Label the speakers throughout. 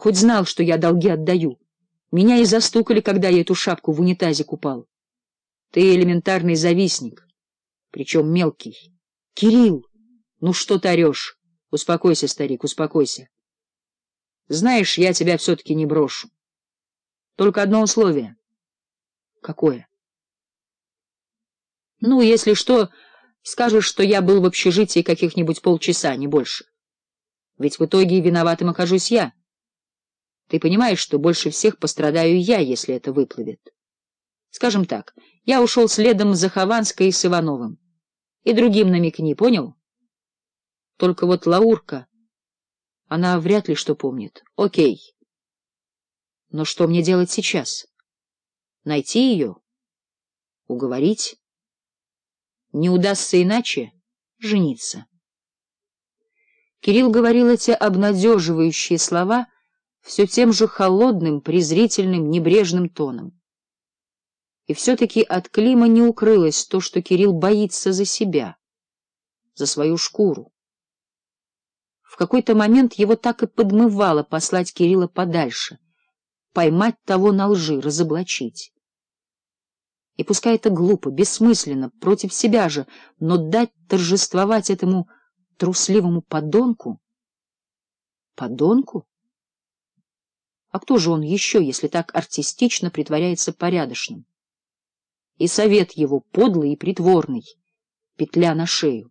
Speaker 1: хоть знал, что я долги отдаю. Меня и застукали, когда я эту шапку в унитазе купал. Ты элементарный завистник, причем мелкий. Кирилл, ну что ты орешь? Успокойся, старик, успокойся. Знаешь, я тебя все-таки не брошу. Только одно условие. Какое? Ну, если что, скажешь, что я был в общежитии каких-нибудь полчаса, не больше. Ведь в итоге виноватым окажусь я. Ты понимаешь, что больше всех пострадаю я, если это выплывет. Скажем так, я ушел следом за Хованской и с Ивановым. И другим намекни, понял? Только вот Лаурка, она вряд ли что помнит. Окей. Но что мне делать сейчас? Найти ее? Уговорить? Не удастся иначе жениться. Кирилл говорил эти обнадеживающие слова — все тем же холодным, презрительным, небрежным тоном. И все-таки от Клима не укрылось то, что Кирилл боится за себя, за свою шкуру. В какой-то момент его так и подмывало послать Кирилла подальше, поймать того на лжи, разоблачить. И пускай это глупо, бессмысленно, против себя же, но дать торжествовать этому трусливому подонку? Подонку? А кто же он еще, если так артистично притворяется порядочным? И совет его подлый и притворный, петля на шею.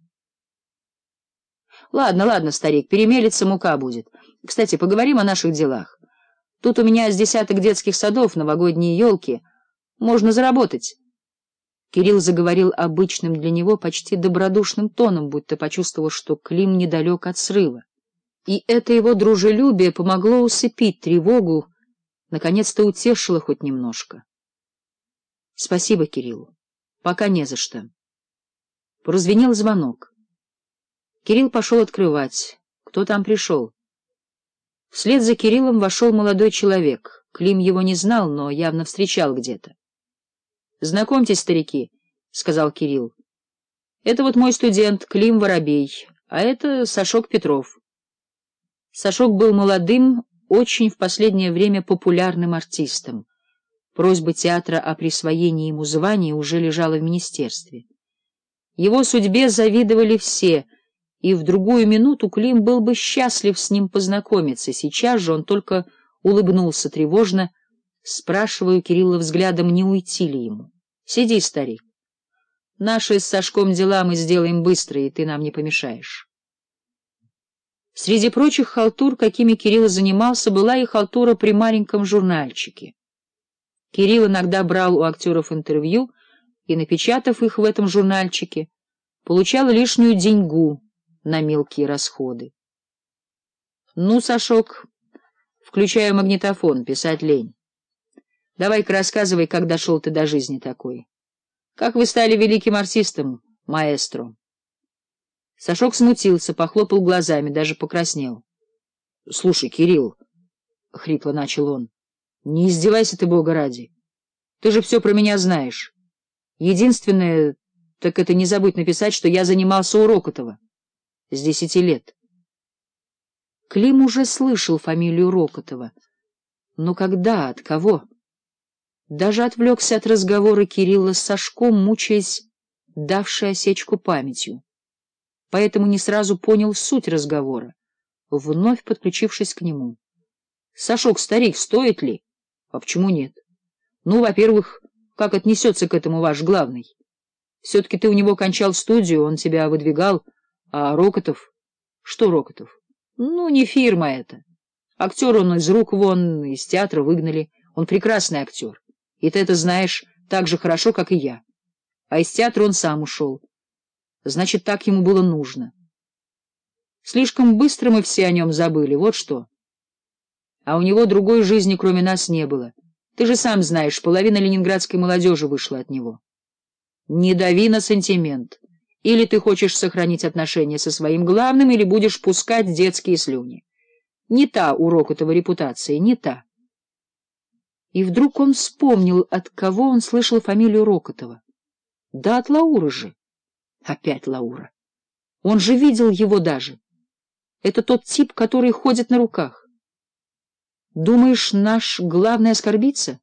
Speaker 1: Ладно, ладно, старик, перемелится мука будет. Кстати, поговорим о наших делах. Тут у меня с десяток детских садов, новогодние елки. Можно заработать. Кирилл заговорил обычным для него почти добродушным тоном, будто почувствовал, что Клим недалек от срыва и это его дружелюбие помогло усыпить тревогу, наконец-то утешило хоть немножко. — Спасибо, Кирилл. Пока не за что. Прозвенел звонок. Кирилл пошел открывать. Кто там пришел? Вслед за Кириллом вошел молодой человек. Клим его не знал, но явно встречал где-то. — Знакомьтесь, старики, — сказал Кирилл. — Это вот мой студент Клим Воробей, а это Сашок Петров. Сашок был молодым, очень в последнее время популярным артистом. Просьба театра о присвоении ему звания уже лежала в министерстве. Его судьбе завидовали все, и в другую минуту Клим был бы счастлив с ним познакомиться. Сейчас же он только улыбнулся тревожно, спрашивая Кирилла взглядом, не уйти ли ему. — Сиди, старик. Наши с Сашком дела мы сделаем быстро, и ты нам не помешаешь. Среди прочих халтур, какими Кирилл занимался, была и халтура при маленьком журнальчике. Кирилл иногда брал у актеров интервью и, напечатав их в этом журнальчике, получал лишнюю деньгу на мелкие расходы. «Ну, Сашок, включаю магнитофон, писать лень. Давай-ка рассказывай, как дошел ты до жизни такой. Как вы стали великим артистом, маэстро?» Сашок смутился, похлопал глазами, даже покраснел. — Слушай, Кирилл, — хрипло начал он, — не издевайся ты, бога ради. Ты же все про меня знаешь. Единственное, так это не забудь написать, что я занимался у Рокотова с десяти лет. Клим уже слышал фамилию Рокотова. Но когда, от кого? Даже отвлекся от разговора Кирилла с Сашком, мучаясь, давшей осечку памятью поэтому не сразу понял суть разговора, вновь подключившись к нему. — Сашок, старик, стоит ли? — А почему нет? — Ну, во-первых, как отнесется к этому ваш главный? Все-таки ты у него кончал студию, он тебя выдвигал, а Рокотов... — Что Рокотов? — Ну, не фирма это. Актер он из рук вон, из театра выгнали. Он прекрасный актер. И ты это знаешь так же хорошо, как и я. А из театра он сам ушел. Значит, так ему было нужно. Слишком быстро мы все о нем забыли, вот что. А у него другой жизни, кроме нас, не было. Ты же сам знаешь, половина ленинградской молодежи вышла от него. Не дави на сантимент. Или ты хочешь сохранить отношения со своим главным, или будешь пускать детские слюни. Не та урок этого репутации, не та. И вдруг он вспомнил, от кого он слышал фамилию Рокотова. Да от Лауры же опять Лаура. Он же видел его даже. Это тот тип, который ходит на руках. Думаешь, наш главный оскорбится?